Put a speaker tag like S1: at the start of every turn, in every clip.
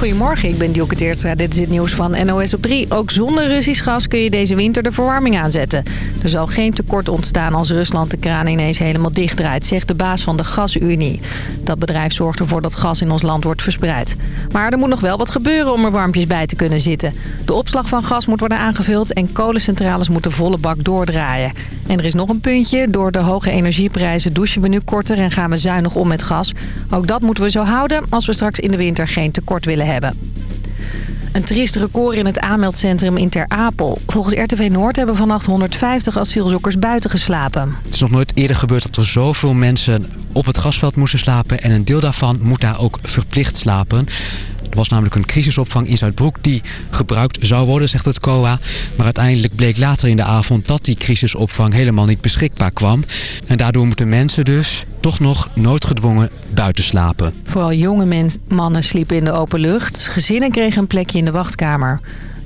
S1: Goedemorgen, ik ben Dielke Teertstra. Dit is het nieuws van NOS op 3. Ook zonder Russisch gas kun je deze winter de verwarming aanzetten. Er zal geen tekort ontstaan als Rusland de kraan ineens helemaal dichtdraait... zegt de baas van de Gasunie. Dat bedrijf zorgt ervoor dat gas in ons land wordt verspreid. Maar er moet nog wel wat gebeuren om er warmpjes bij te kunnen zitten. De opslag van gas moet worden aangevuld en kolencentrales moeten volle bak doordraaien. En er is nog een puntje. Door de hoge energieprijzen douchen we nu korter en gaan we zuinig om met gas. Ook dat moeten we zo houden als we straks in de winter geen tekort willen hebben. Een triest record in het aanmeldcentrum in Ter Apel. Volgens RTV Noord hebben vannacht 150 asielzoekers buiten geslapen.
S2: Het is nog nooit eerder gebeurd dat er zoveel mensen op het gasveld moesten slapen... en een deel daarvan moet daar ook verplicht slapen. Er was namelijk een crisisopvang in Zuidbroek die gebruikt zou worden, zegt het COA. Maar uiteindelijk bleek later in de avond dat die crisisopvang helemaal niet beschikbaar kwam. En daardoor moeten mensen dus toch nog noodgedwongen buiten slapen.
S1: Vooral jonge mannen sliepen in de open lucht. Gezinnen kregen een plekje in de wachtkamer.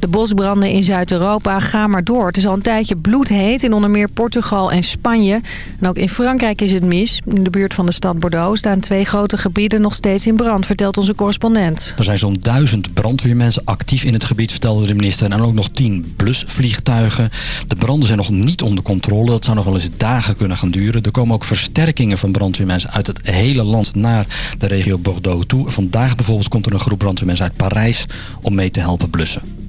S1: De bosbranden in Zuid-Europa gaan maar door. Het is al een tijdje bloedheet in onder meer Portugal en Spanje. En ook in Frankrijk is het mis. In de buurt van de stad Bordeaux staan twee grote gebieden nog steeds in brand, vertelt onze correspondent.
S3: Er zijn zo'n duizend brandweermensen actief in het gebied, vertelde de minister. En ook nog tien blusvliegtuigen. De branden zijn nog niet onder controle. Dat zou nog wel eens dagen kunnen gaan duren. Er komen ook versterkingen van brandweermensen uit het hele land naar de regio Bordeaux toe. Vandaag bijvoorbeeld komt er een groep brandweermensen uit Parijs om mee te helpen blussen.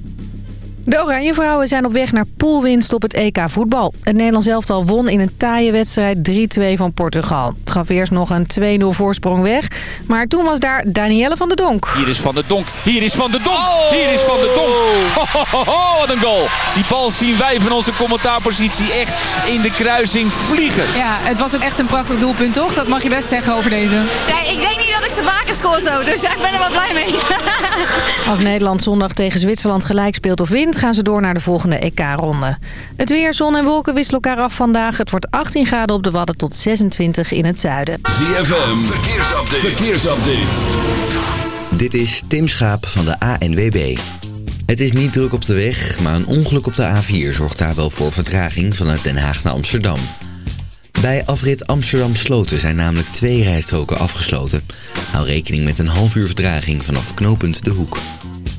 S1: De Oranje Vrouwen zijn op weg naar poolwinst op het EK voetbal. Het Nederlands elftal won in een taaie wedstrijd 3-2 van Portugal. Het gaf eerst nog een 2-0 voorsprong weg. Maar toen was daar Danielle van der Donk.
S4: Hier is Van der Donk. Hier is Van der Donk. Hier is Van der Donk. Ho, wat een goal. Die bal zien wij van onze commentaarpositie echt in de kruising vliegen.
S5: Ja, het was ook echt een prachtig doelpunt, toch? Dat mag je best zeggen over deze.
S6: Ja, ik denk niet dat ik ze vaker score zo. Dus ik ben er wel blij mee.
S1: Als Nederland zondag tegen Zwitserland gelijk speelt of wint gaan ze door naar de volgende EK-ronde. Het weer, zon en wolken wisselen elkaar af vandaag. Het wordt 18 graden op de Wadden tot 26 in het zuiden.
S7: ZFM, verkeersupdate. verkeersupdate.
S8: Dit is Tim Schaap van de ANWB. Het is niet druk op de weg, maar een ongeluk op de A4 zorgt daar wel voor vertraging vanuit Den Haag naar Amsterdam. Bij afrit Amsterdam Sloten zijn namelijk twee rijstroken afgesloten. Hou rekening met een half uur vertraging vanaf knooppunt De Hoek.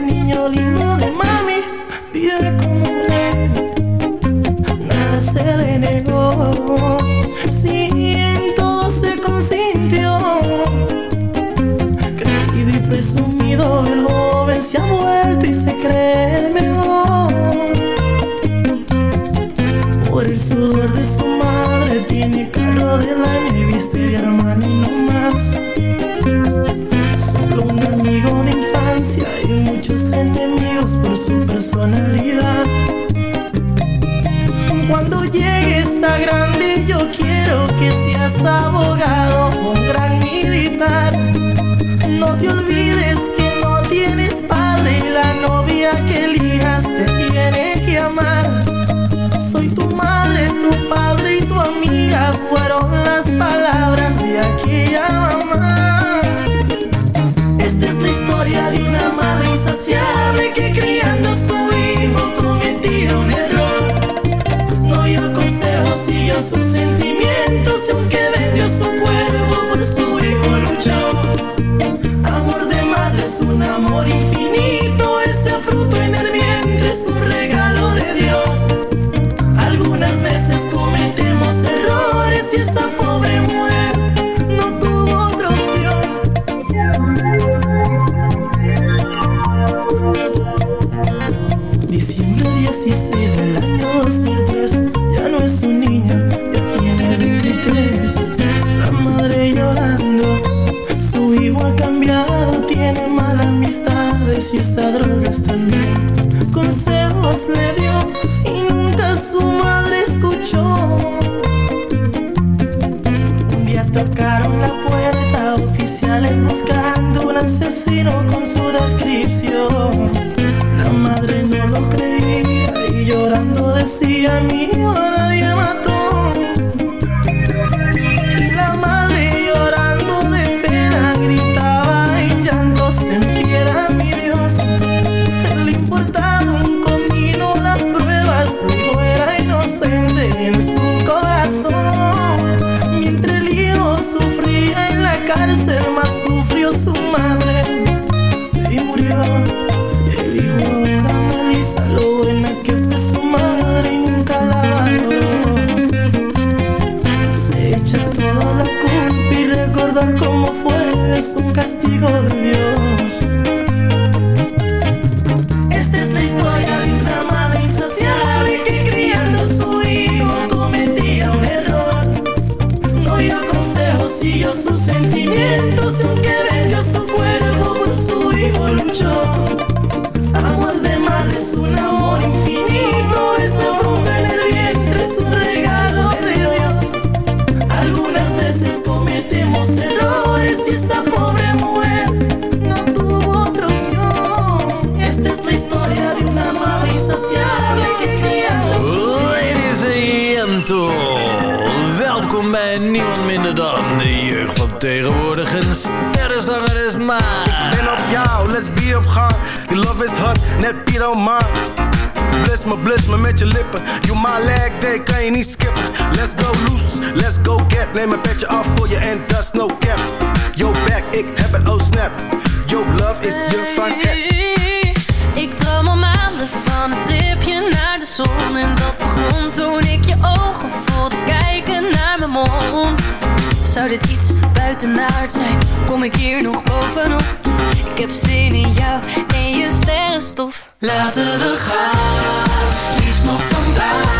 S9: Niño lindo de mami vive como un rey. Nada se le negó, sí, en todo se consintió. Creído y presumido, el joven se ha vuelto y se cree el mejor. Por el sudor de su madre tiene carro del año y viste de Armani no más. Personalidad. Cuando llegues a grande yo quiero que seas abogado o un gran militar. No te olvides que no tienes padre y la novia que elijas te tiene que amar. Soy tu madre, tu padre y tu amiga fueron las palabras de aquella sus sentimientos aunque vendió su cuerpo por su hijo luchó. Amor de madre es un amor infinito, asesino con su descripción. La madre no lo creía y llorando decía, mi
S10: Piet man. Bliss me, bliss me met je lippen. You my leg day, kan je niet skippen. Let's go loose, let's go get. Neem een petje af voor je en is no cap. Yo back, ik heb het, oh snap. Yo love is je van
S11: Ik droom al maanden van een tripje naar de zon En dat begon toen ik je ogen voelde kijken naar mijn mond Zou dit iets buitenaard zijn? Kom ik hier nog bovenop? Ik heb zin in jou en je sterrenstof Laten we gaan, liefst nog vandaag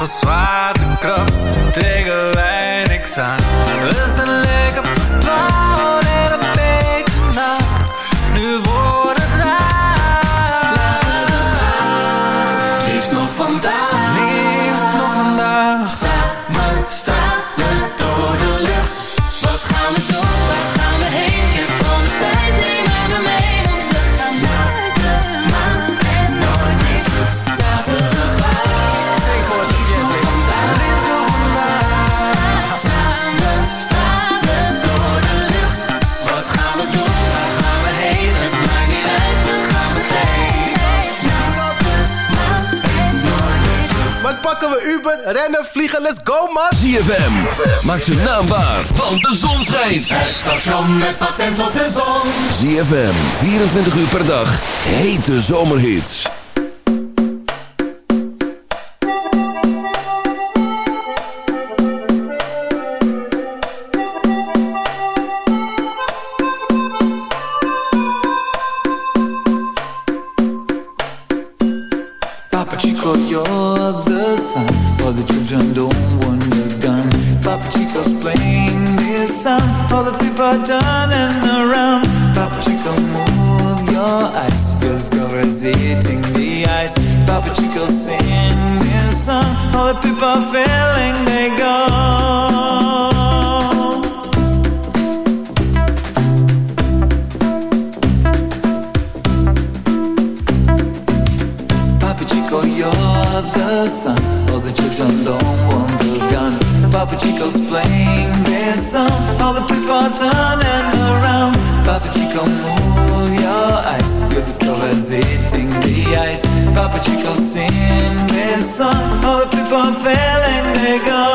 S12: Van zwaartekracht tegen wij niks aan. We
S10: Rennen, vliegen, let's go man!
S13: ZFM, maak ze naambaar, want de zon schijnt.
S14: Het station met patent op de zon.
S13: ZFM, 24 uur per dag, hete zomerhits.
S12: sun, all the people I'm failing, they go.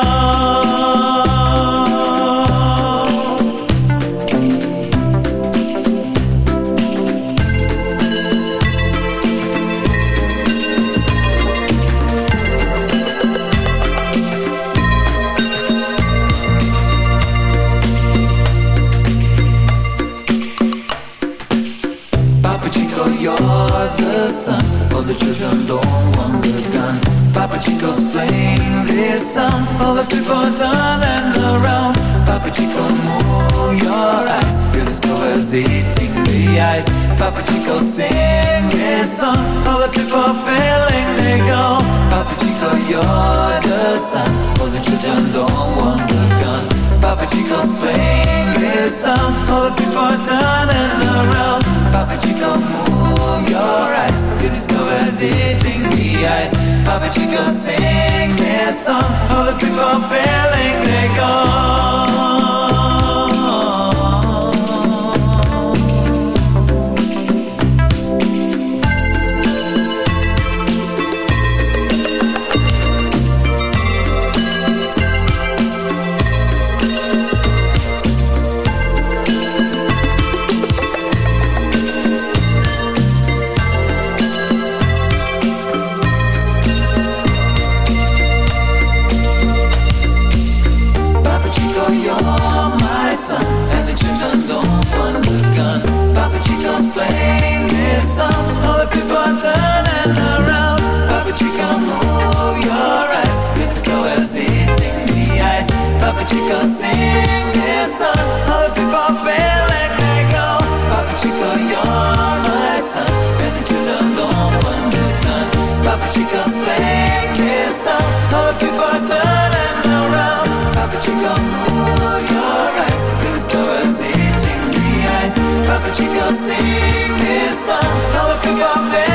S12: Papa,
S15: tu can sing this song.
S11: How I
S16: could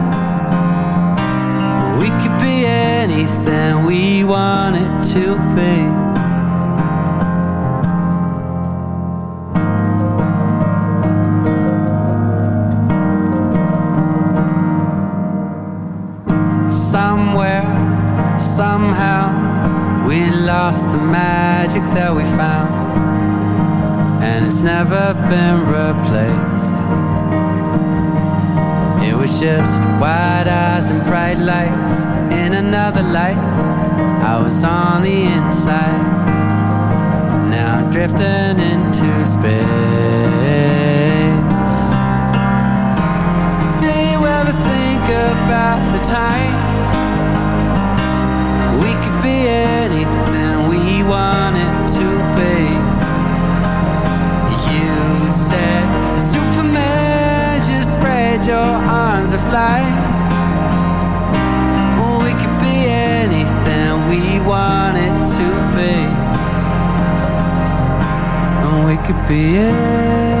S17: Anything we wanted to be. Somewhere, somehow, we lost the magic that we found, and it's never been replaced. It was just wide eyes and bright lights in another life. I was on the inside, now I'm drifting into space. Do you ever think about the time we could be anything we wanted to be? You said, Superman, just spread your arms and fly. We wanted to be. And we could be anything.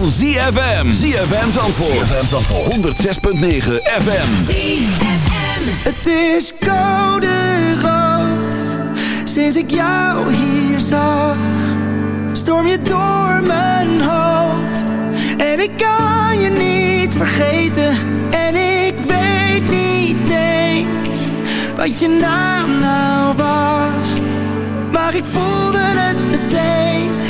S13: Van ZFM. ZFM Zandvoort. ZFM Zandvoort. 106.9 FM.
S18: Het is koude rood Sinds ik jou hier zag Storm je door mijn hoofd En ik kan je niet vergeten En ik weet niet eens Wat je naam nou was Maar ik voelde het meteen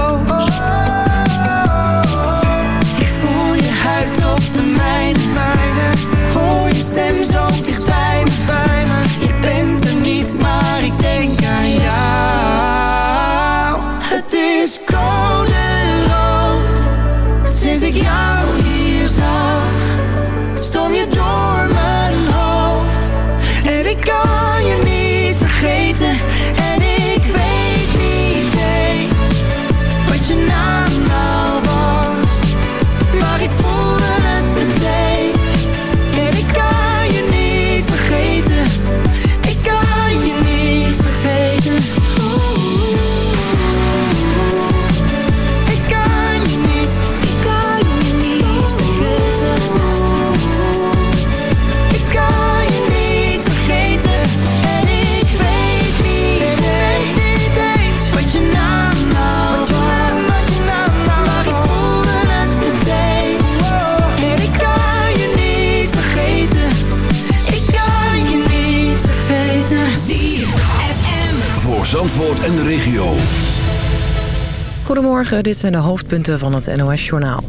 S19: Dit zijn de hoofdpunten van het NOS-journaal.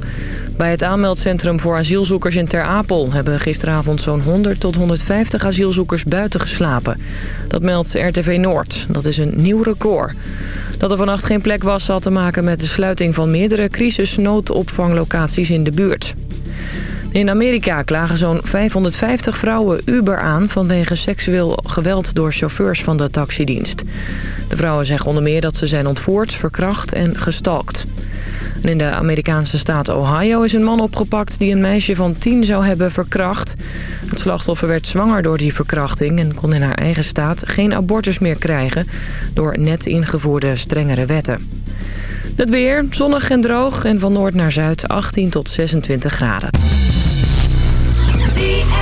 S19: Bij het aanmeldcentrum voor asielzoekers in Ter Apel... hebben gisteravond zo'n 100 tot 150 asielzoekers buiten geslapen. Dat meldt RTV Noord. Dat is een nieuw record. Dat er vannacht geen plek was had te maken met de sluiting van meerdere crisisnoodopvanglocaties in de buurt. In Amerika klagen zo'n 550 vrouwen Uber aan vanwege seksueel geweld door chauffeurs van de taxidienst. De vrouwen zeggen onder meer dat ze zijn ontvoerd, verkracht en gestalkt. In de Amerikaanse staat Ohio is een man opgepakt die een meisje van 10 zou hebben verkracht. Het slachtoffer werd zwanger door die verkrachting en kon in haar eigen staat geen abortus meer krijgen door net ingevoerde strengere wetten. Het weer, zonnig en droog en van noord naar zuid 18 tot 26 graden.
S20: ZFM.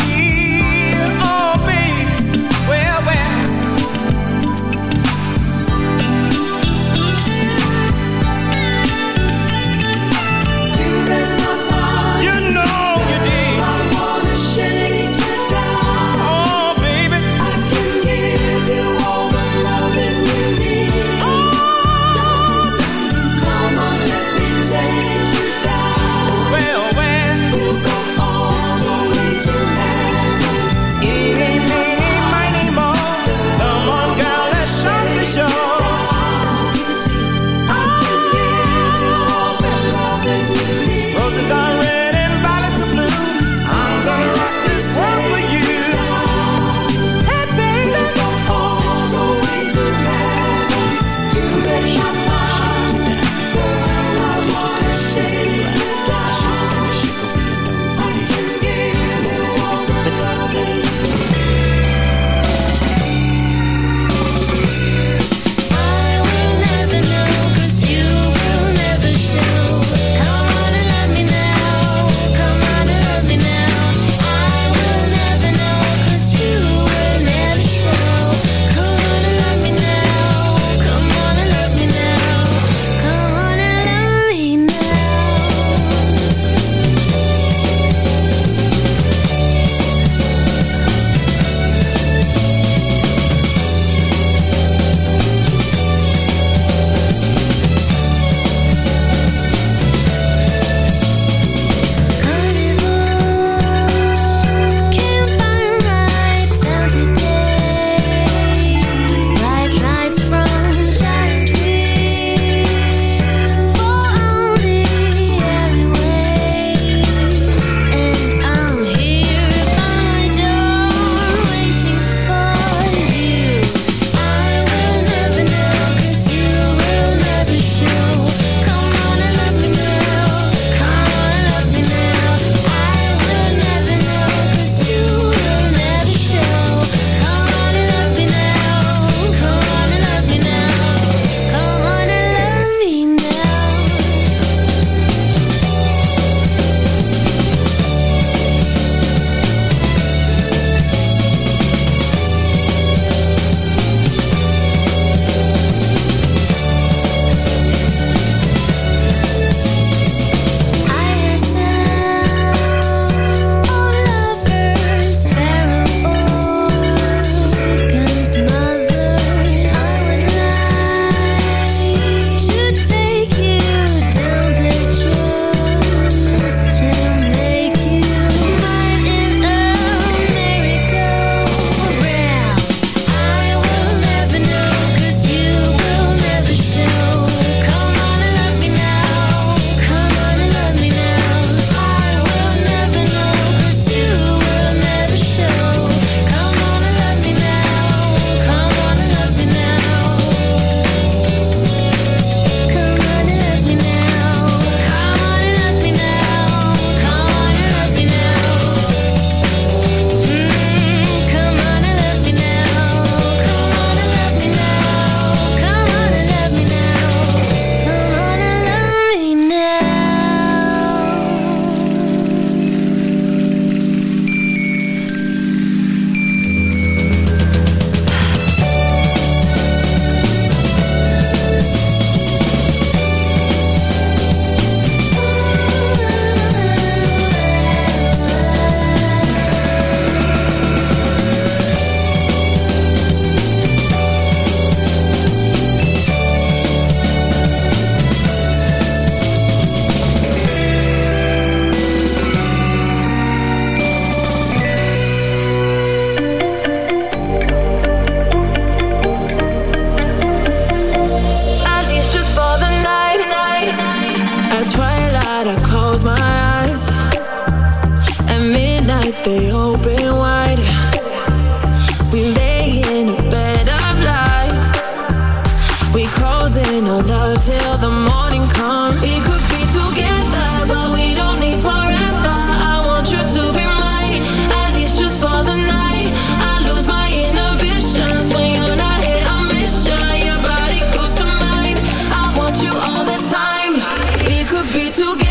S20: to
S7: get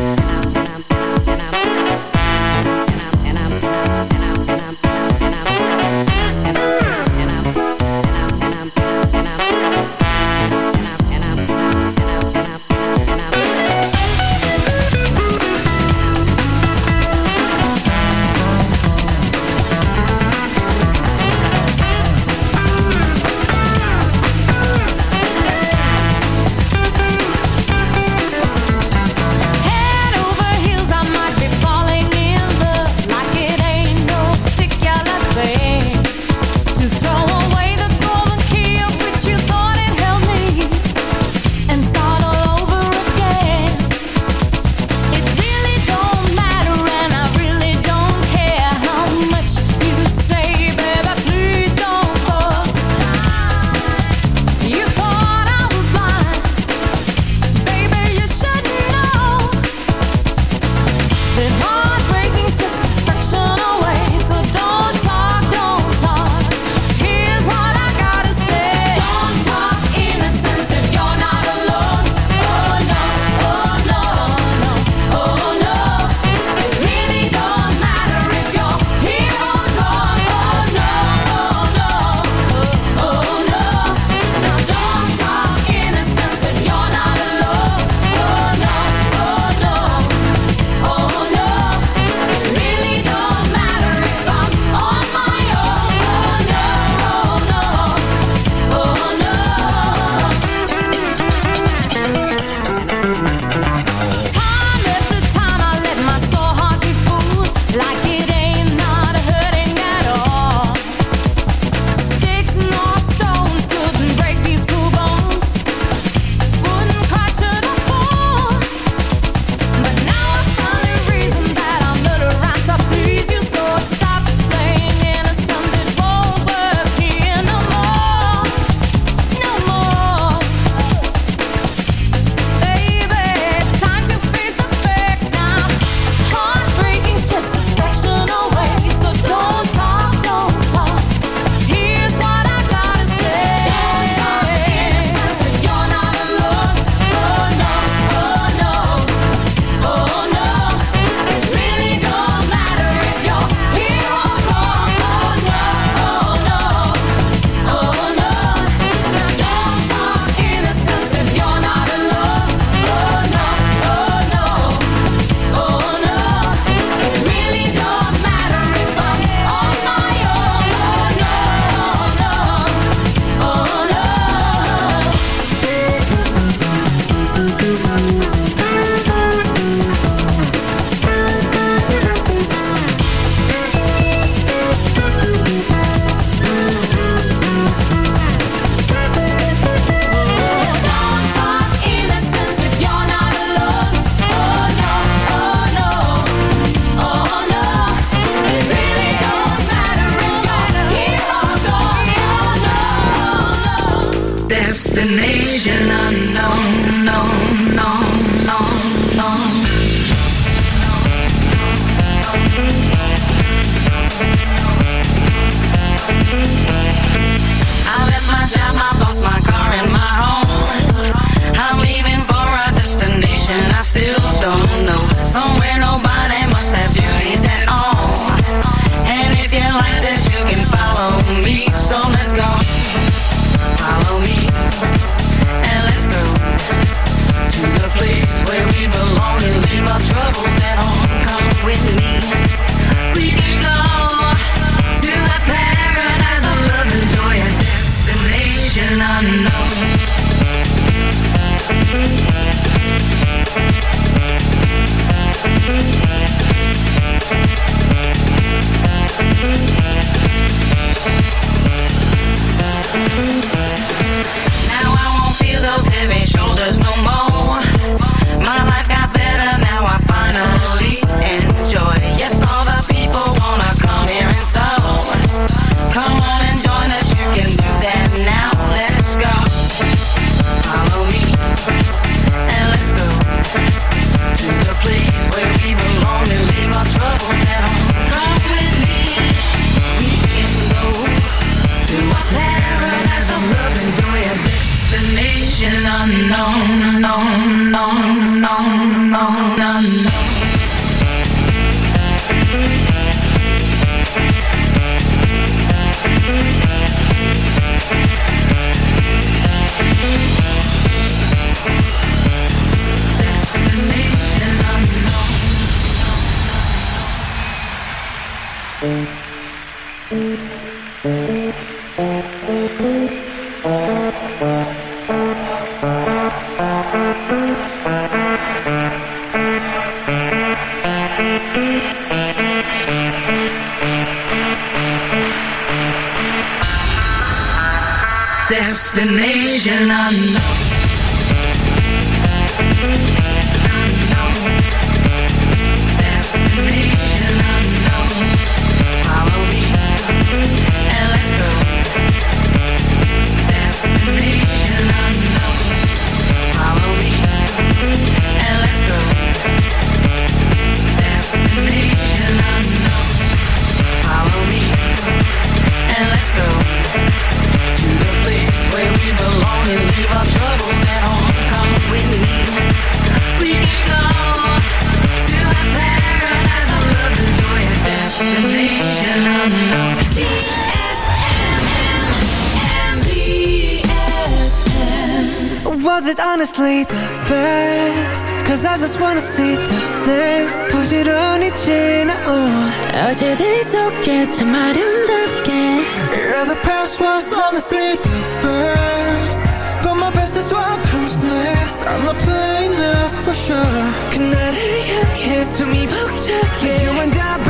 S21: Destination unknown.
S18: Cause I just wanna see the next 부지런히 지나온
S7: 어제들 속에 참 아름답게
S18: Yeah, the past was honestly the best But my best is what comes next I'm not playing that for sure 그날을 향해 숨이 벅차게 You and I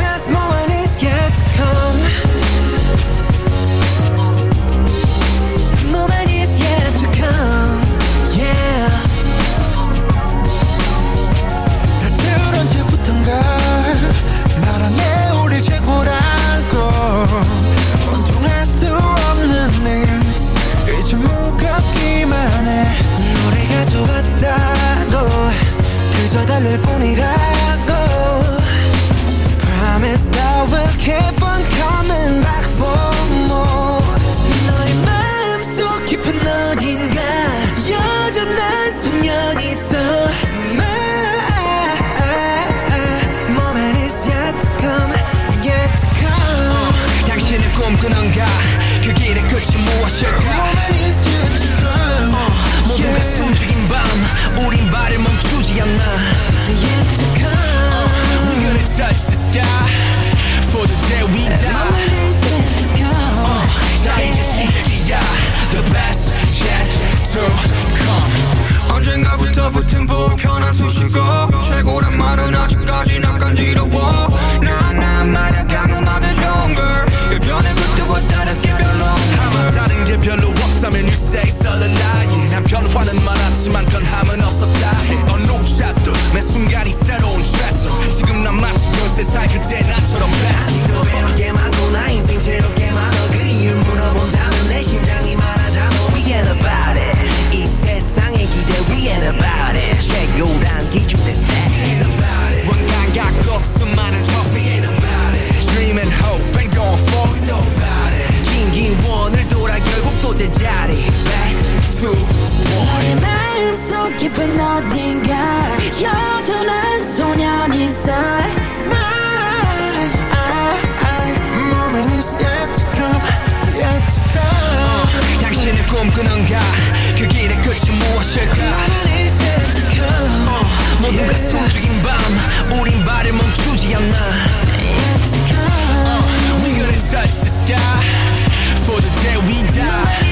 S22: 당신은 꿈꾸는가 그 길의 끝이 무엇일까
S18: Moment is yet to come
S22: 모두가 숨죽인 밤 우린 발을 멈추지 않나
S18: Yet to come
S22: We're gonna touch the sky For the day we die
S18: Moment is yet to come
S22: uh, 자 이제 시작이야 The best yet to come
S23: 언젠가부터 붙은 불편한 수식어 최고란 말은 아직까지 난 간지러워 나나 말야 강음하게 좋은 걸 예전에 그 걸 따라 게 별로
S22: 없나 다른 게 별로 없다면 you say 설렌 나이 난 변화는 많았지만 변함은 없었다 해. 어느 샷도 매 순간이 새로운 트레서 지금 난 마치 요새 살 그때 나처럼
S18: 아직도 배울게 많고 나 인생 채롭게 많아 그 이유 물어본다면 내 심장이 말하자고 뭐 We ain't about it.
S24: 이 세상의 기대 We ain't about it. 최고란 기준 That's that We ain't about it. 원간 갖고 수많은 트로피 the
S25: jotty Back, two, one. My 마음속 깊은 어딘가 여전한 소년이 있어 My, I, I Moment is yet to come,
S22: yet to come uh, 당신은 꿈꾸는가? 그 길의 끝이 무엇일까? yet to come 모두가 숨죽인 밤 우린 발을 멈추지 않아 Touch the sky for the day
S26: we die.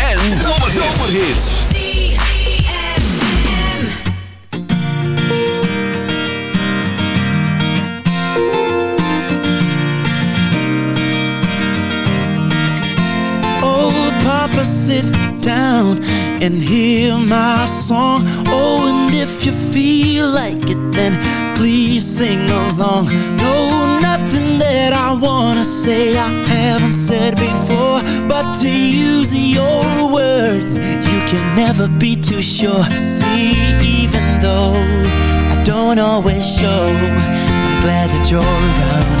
S15: You see Even though I don't always show. I'm glad that you're around.